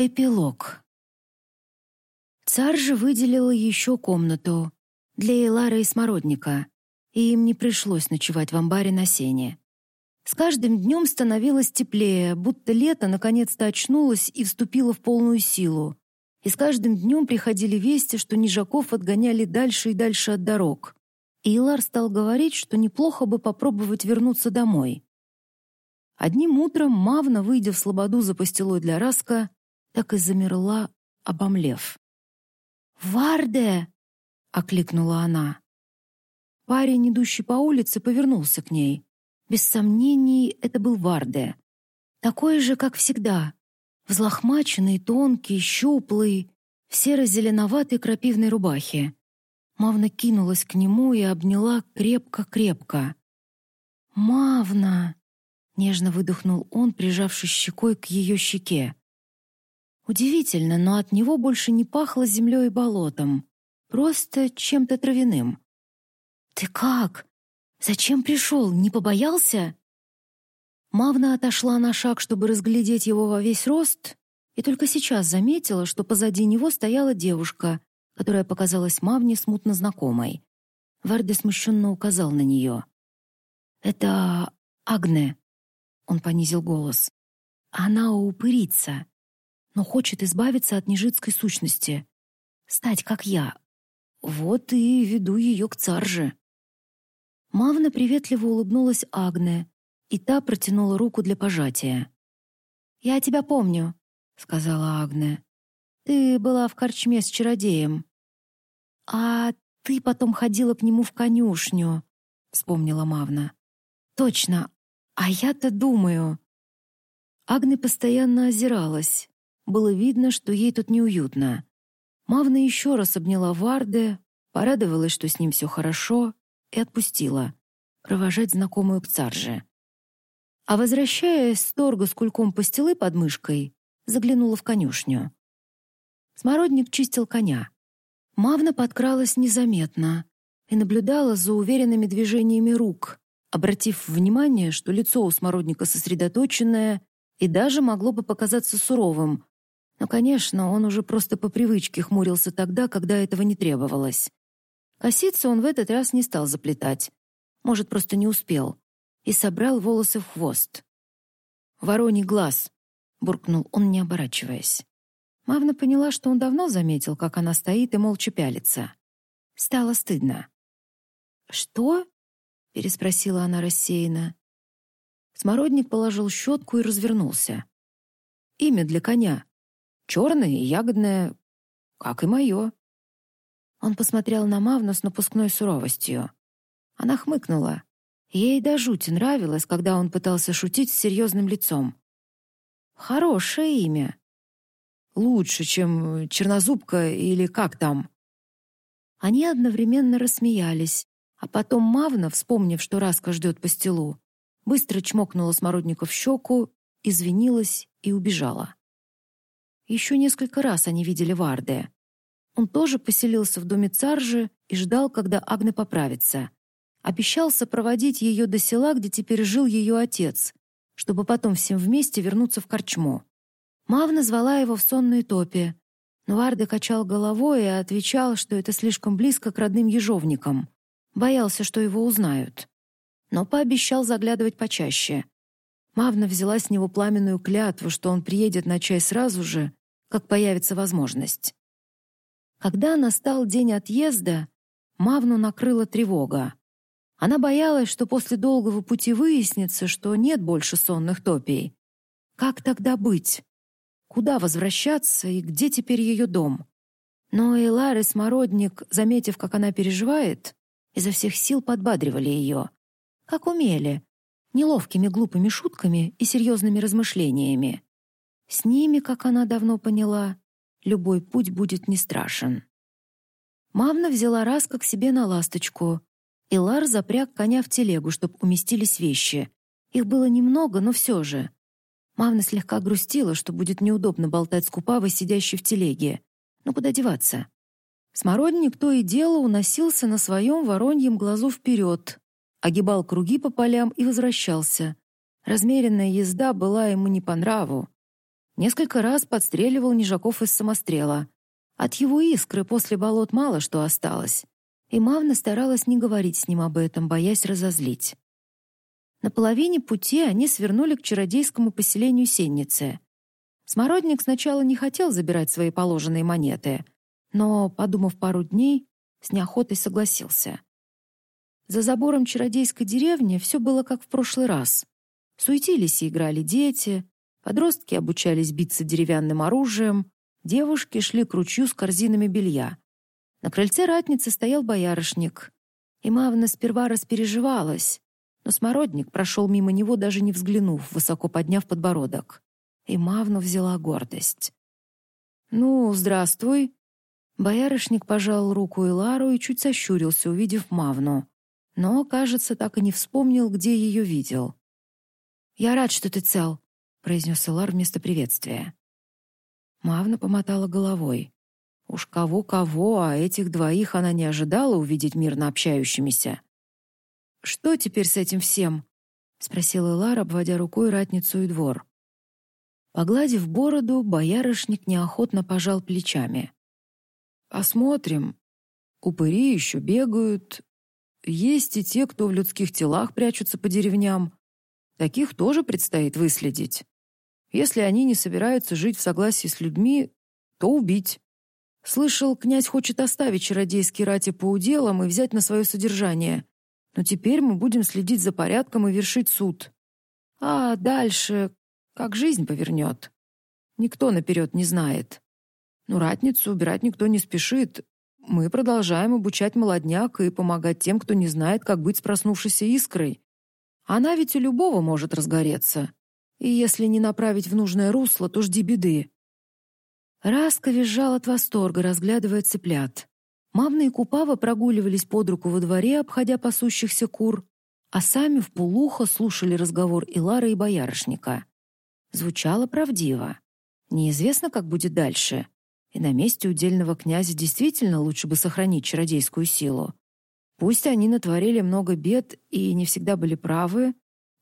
Эпилог. Царь же выделила еще комнату для Элара и Смородника, и им не пришлось ночевать в амбаре на сене. С каждым днем становилось теплее, будто лето наконец-то очнулось и вступило в полную силу. И с каждым днем приходили вести, что нижаков отгоняли дальше и дальше от дорог. И Илар стал говорить, что неплохо бы попробовать вернуться домой. Одним утром Мавна, выйдя в слободу за пастилой для Раска, так и замерла, обомлев. «Варде!» — окликнула она. Парень, идущий по улице, повернулся к ней. Без сомнений, это был Варде. Такой же, как всегда. Взлохмаченный, тонкий, щуплый, в серо-зеленоватой крапивной рубахе. Мавна кинулась к нему и обняла крепко-крепко. «Мавна!» — нежно выдохнул он, прижавшись щекой к ее щеке. Удивительно, но от него больше не пахло землей и болотом, просто чем-то травяным. «Ты как? Зачем пришел? Не побоялся?» Мавна отошла на шаг, чтобы разглядеть его во весь рост, и только сейчас заметила, что позади него стояла девушка, которая показалась Мавне смутно знакомой. Варде смущенно указал на нее. «Это Агне», — он понизил голос. «Она упырица но хочет избавиться от нежитской сущности. Стать как я. Вот и веду ее к царже. Мавна приветливо улыбнулась Агне, и та протянула руку для пожатия. «Я тебя помню», — сказала Агне. «Ты была в корчме с чародеем». «А ты потом ходила к нему в конюшню», — вспомнила Мавна. «Точно. А я-то думаю...» Агне постоянно озиралась. Было видно, что ей тут неуютно. Мавна еще раз обняла Варде, порадовалась, что с ним все хорошо, и отпустила, провожать знакомую к царже. А возвращаясь с торга с кульком пастилы под мышкой, заглянула в конюшню. Смородник чистил коня. Мавна подкралась незаметно и наблюдала за уверенными движениями рук, обратив внимание, что лицо у Смородника сосредоточенное и даже могло бы показаться суровым, но, конечно, он уже просто по привычке хмурился тогда, когда этого не требовалось. Коситься он в этот раз не стал заплетать. Может, просто не успел. И собрал волосы в хвост. «Вороний глаз!» — буркнул он, не оборачиваясь. Мавна поняла, что он давно заметил, как она стоит и молча пялится. Стало стыдно. «Что?» — переспросила она рассеянно. Смородник положил щетку и развернулся. «Имя для коня», Черное и ягодное, как и мое». Он посмотрел на Мавну с напускной суровостью. Она хмыкнула. Ей до жути нравилось, когда он пытался шутить с серьезным лицом. «Хорошее имя. Лучше, чем Чернозубка или как там». Они одновременно рассмеялись, а потом Мавна, вспомнив, что Раска ждет по стелу, быстро чмокнула Смородника в щеку, извинилась и убежала. Еще несколько раз они видели Варде. Он тоже поселился в доме Царжи и ждал, когда Агне поправится. Обещал сопроводить ее до села, где теперь жил ее отец, чтобы потом всем вместе вернуться в корчму. Мав назвала его в сонной топе, но Варде качал головой и отвечал, что это слишком близко к родным ежовникам. Боялся, что его узнают. Но пообещал заглядывать почаще. Мавна взяла с него пламенную клятву, что он приедет на чай сразу же, как появится возможность. Когда настал день отъезда, Мавну накрыла тревога. Она боялась, что после долгого пути выяснится, что нет больше сонных топий. Как тогда быть? Куда возвращаться и где теперь ее дом? Но и Смородник, заметив, как она переживает, изо всех сил подбадривали ее. Как умели, неловкими глупыми шутками и серьезными размышлениями. С ними, как она давно поняла, любой путь будет не страшен. Мавна взяла Раска к себе на ласточку, и Лар запряг коня в телегу, чтобы уместились вещи. Их было немного, но все же. Мавна слегка грустила, что будет неудобно болтать с Купавой, сидящей в телеге. Ну куда деваться? Смородник то и дело уносился на своем вороньем глазу вперед, огибал круги по полям и возвращался. Размеренная езда была ему не по нраву. Несколько раз подстреливал Нижаков из самострела. От его искры после болот мало что осталось. И Мавна старалась не говорить с ним об этом, боясь разозлить. На половине пути они свернули к чародейскому поселению Сенницы. Смородник сначала не хотел забирать свои положенные монеты, но, подумав пару дней, с неохотой согласился. За забором чародейской деревни все было как в прошлый раз. Суетились и играли дети, Подростки обучались биться деревянным оружием, девушки шли к ручью с корзинами белья. На крыльце ратницы стоял боярышник. И Мавна сперва распереживалась, но смородник прошел мимо него, даже не взглянув, высоко подняв подбородок. И Мавну взяла гордость. «Ну, здравствуй». Боярышник пожал руку Илару и чуть сощурился, увидев Мавну. Но, кажется, так и не вспомнил, где ее видел. «Я рад, что ты цел», — произнес Элар вместо приветствия. Мавна помотала головой. Уж кого-кого, а этих двоих она не ожидала увидеть мирно общающимися. «Что теперь с этим всем?» — спросил Элар, обводя рукой ратницу и двор. Погладив бороду, боярышник неохотно пожал плечами. «Посмотрим. Упыри еще бегают. Есть и те, кто в людских телах прячутся по деревням. Таких тоже предстоит выследить. Если они не собираются жить в согласии с людьми, то убить. Слышал, князь хочет оставить чародейские рати по уделам и взять на свое содержание. Но теперь мы будем следить за порядком и вершить суд. А дальше как жизнь повернет. Никто наперед не знает. Но ратницу убирать никто не спешит. Мы продолжаем обучать молодняк и помогать тем, кто не знает, как быть с проснувшейся искрой. Она ведь у любого может разгореться. И если не направить в нужное русло, то жди беды. Раска визжал от восторга, разглядывая цыплят. Мавна и Купава прогуливались под руку во дворе, обходя пасущихся кур, а сами в полухо слушали разговор Илара и боярышника. Звучало правдиво. Неизвестно, как будет дальше. И на месте удельного князя действительно лучше бы сохранить чародейскую силу. Пусть они натворили много бед и не всегда были правы,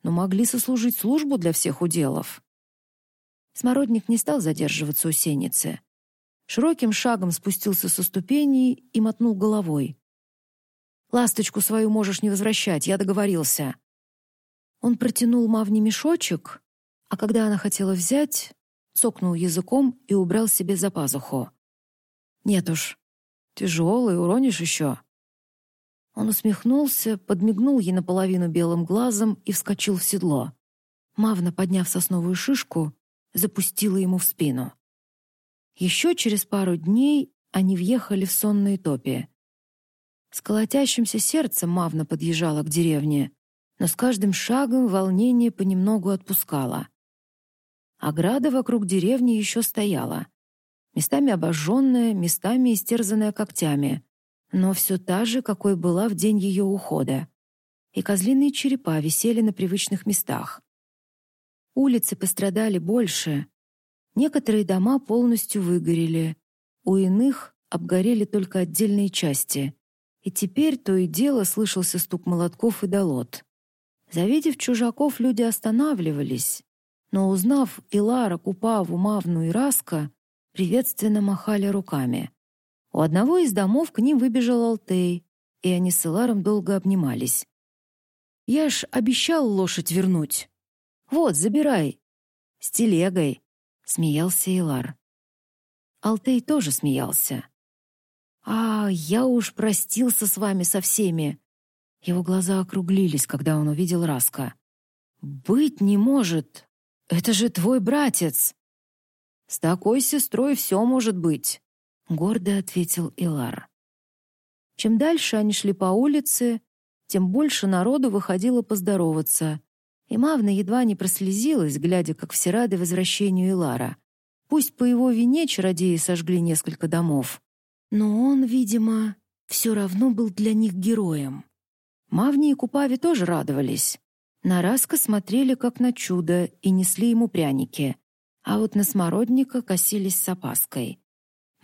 но могли сослужить службу для всех уделов. Смородник не стал задерживаться у сеницы. Широким шагом спустился со ступеней и мотнул головой. «Ласточку свою можешь не возвращать, я договорился». Он протянул Мавне мешочек, а когда она хотела взять, цокнул языком и убрал себе за пазуху. «Нет уж, тяжелый, уронишь еще». Он усмехнулся, подмигнул ей наполовину белым глазом и вскочил в седло. Мавна, подняв сосновую шишку, запустила ему в спину. Еще через пару дней они въехали в сонные топи. С колотящимся сердцем Мавна подъезжала к деревне, но с каждым шагом волнение понемногу отпускало. Ограда вокруг деревни еще стояла, местами обожженная, местами истерзанная когтями но все та же, какой была в день ее ухода. И козлиные черепа висели на привычных местах. Улицы пострадали больше. Некоторые дома полностью выгорели. У иных обгорели только отдельные части. И теперь то и дело слышался стук молотков и долот. Завидев чужаков, люди останавливались. Но узнав Илара, Купаву, Мавну и Раска, приветственно махали руками. У одного из домов к ним выбежал Алтей, и они с Иларом долго обнимались. «Я ж обещал лошадь вернуть. Вот, забирай. С телегой», — смеялся Илар. Алтей тоже смеялся. «А, я уж простился с вами со всеми». Его глаза округлились, когда он увидел Раска. «Быть не может. Это же твой братец». «С такой сестрой все может быть», — гордо ответил Илар. Чем дальше они шли по улице, тем больше народу выходило поздороваться, и Мавна едва не прослезилась, глядя, как все рады возвращению Илара. Пусть по его вине чародеи сожгли несколько домов, но он, видимо, все равно был для них героем. Мавни и Купави тоже радовались. На Раска смотрели как на чудо и несли ему пряники, а вот на Смородника косились с опаской.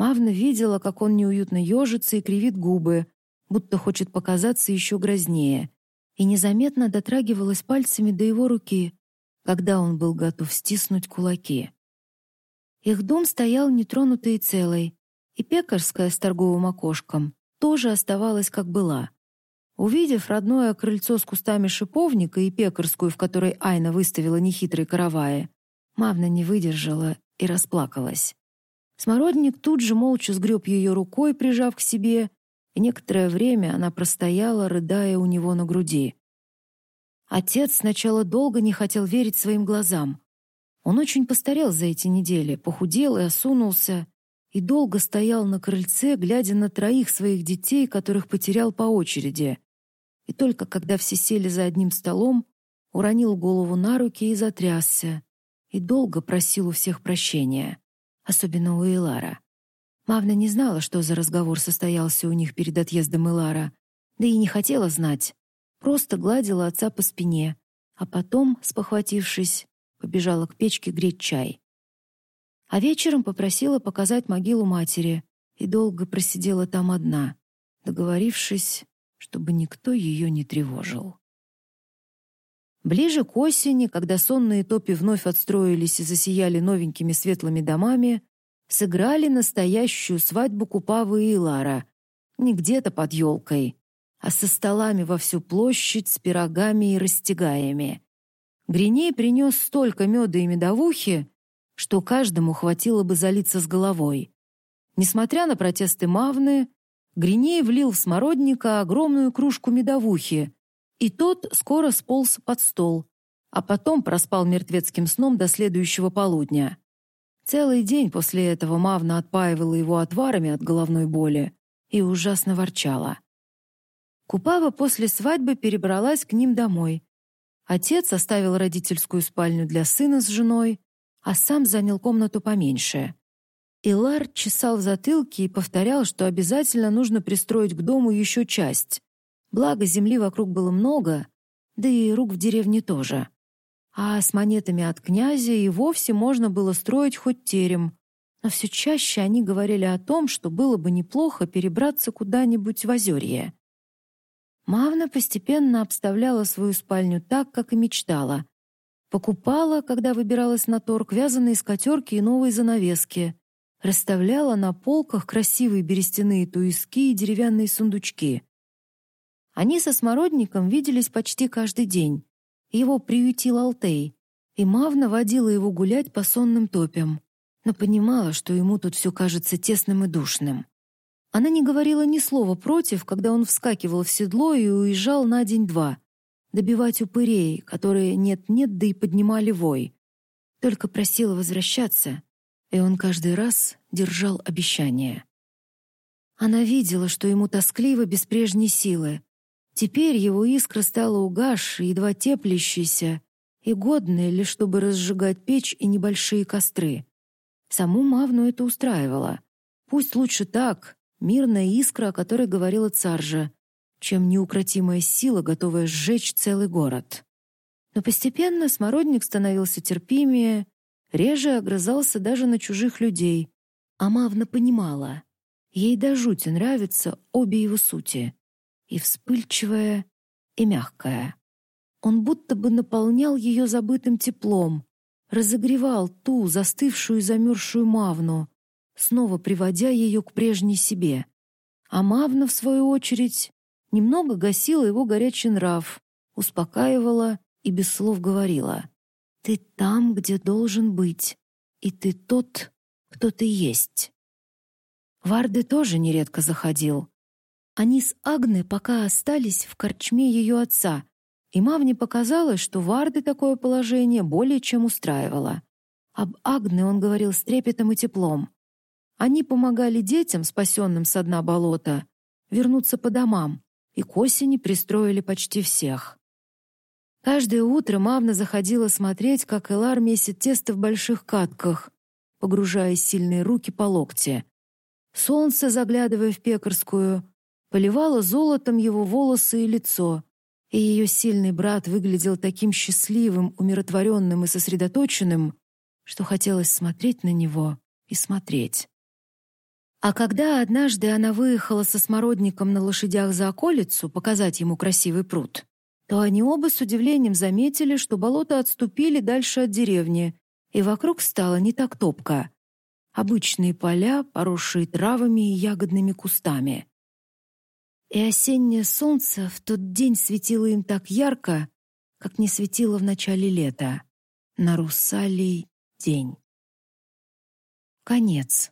Мавна видела, как он неуютно ежится и кривит губы, будто хочет показаться еще грознее, и незаметно дотрагивалась пальцами до его руки, когда он был готов стиснуть кулаки. Их дом стоял нетронутый и целый, и пекарская с торговым окошком тоже оставалась как была. Увидев родное крыльцо с кустами шиповника и пекарскую, в которой Айна выставила нехитрые караваи, Мавна не выдержала и расплакалась. Смородник тут же молча сгреб ее рукой, прижав к себе, и некоторое время она простояла, рыдая у него на груди. Отец сначала долго не хотел верить своим глазам. Он очень постарел за эти недели, похудел и осунулся, и долго стоял на крыльце, глядя на троих своих детей, которых потерял по очереди. И только когда все сели за одним столом, уронил голову на руки и затрясся, и долго просил у всех прощения, особенно у Элара. Мавна не знала, что за разговор состоялся у них перед отъездом Элара, да и не хотела знать, просто гладила отца по спине, а потом, спохватившись, побежала к печке греть чай. А вечером попросила показать могилу матери и долго просидела там одна, договорившись, чтобы никто ее не тревожил. Ближе к осени, когда сонные топи вновь отстроились и засияли новенькими светлыми домами, сыграли настоящую свадьбу Купавы и Лара, не где-то под елкой, а со столами во всю площадь с пирогами и растягаями. Гриней принес столько меда и медовухи, что каждому хватило бы залиться с головой. Несмотря на протесты Мавны, Гриней влил в смородника огромную кружку медовухи, и тот скоро сполз под стол, а потом проспал мертвецким сном до следующего полудня. Целый день после этого Мавна отпаивала его отварами от головной боли и ужасно ворчала. Купава после свадьбы перебралась к ним домой. Отец оставил родительскую спальню для сына с женой, а сам занял комнату поменьше. Илар чесал в затылке и повторял, что обязательно нужно пристроить к дому еще часть. Благо, земли вокруг было много, да и рук в деревне тоже. А с монетами от князя и вовсе можно было строить хоть терем. Но все чаще они говорили о том, что было бы неплохо перебраться куда-нибудь в Озерье. Мавна постепенно обставляла свою спальню так, как и мечтала. Покупала, когда выбиралась на торг, вязаные скатерки и новые занавески. Расставляла на полках красивые берестяные туиски и деревянные сундучки. Они со Смородником виделись почти каждый день. Его приютил Алтей, и Мавна водила его гулять по сонным топям, но понимала, что ему тут все кажется тесным и душным. Она не говорила ни слова против, когда он вскакивал в седло и уезжал на день-два, добивать упырей, которые нет-нет, да и поднимали вой. Только просила возвращаться, и он каждый раз держал обещание. Она видела, что ему тоскливо без прежней силы. Теперь его искра стала угасшей, едва теплящейся, и годной лишь чтобы разжигать печь и небольшие костры. Саму Мавну это устраивало. Пусть лучше так, мирная искра, о которой говорила царжа, чем неукротимая сила, готовая сжечь целый город. Но постепенно смородник становился терпимее, реже огрызался даже на чужих людей. А Мавна понимала, ей до жути нравятся обе его сути — и вспыльчивая, и мягкая. Он будто бы наполнял ее забытым теплом, разогревал ту застывшую и замерзшую Мавну, снова приводя ее к прежней себе. А Мавна, в свою очередь, немного гасила его горячий нрав, успокаивала и без слов говорила «Ты там, где должен быть, и ты тот, кто ты есть». Варды тоже нередко заходил. Они с Агне пока остались в корчме ее отца, и Мавне показалось, что Варды такое положение более чем устраивало. Об Агне он говорил с трепетом и теплом. Они помогали детям, спасенным с дна болота, вернуться по домам, и к осени пристроили почти всех. Каждое утро Мавна заходила смотреть, как Элар месит тесто в больших катках, погружая сильные руки по локте. Солнце, заглядывая в пекарскую, поливало золотом его волосы и лицо, и ее сильный брат выглядел таким счастливым, умиротворенным и сосредоточенным, что хотелось смотреть на него и смотреть. А когда однажды она выехала со смородником на лошадях за околицу показать ему красивый пруд, то они оба с удивлением заметили, что болота отступили дальше от деревни, и вокруг стало не так топко. обычные поля, поросшие травами и ягодными кустами. И осеннее солнце в тот день светило им так ярко, как не светило в начале лета, на Руссалий день. Конец.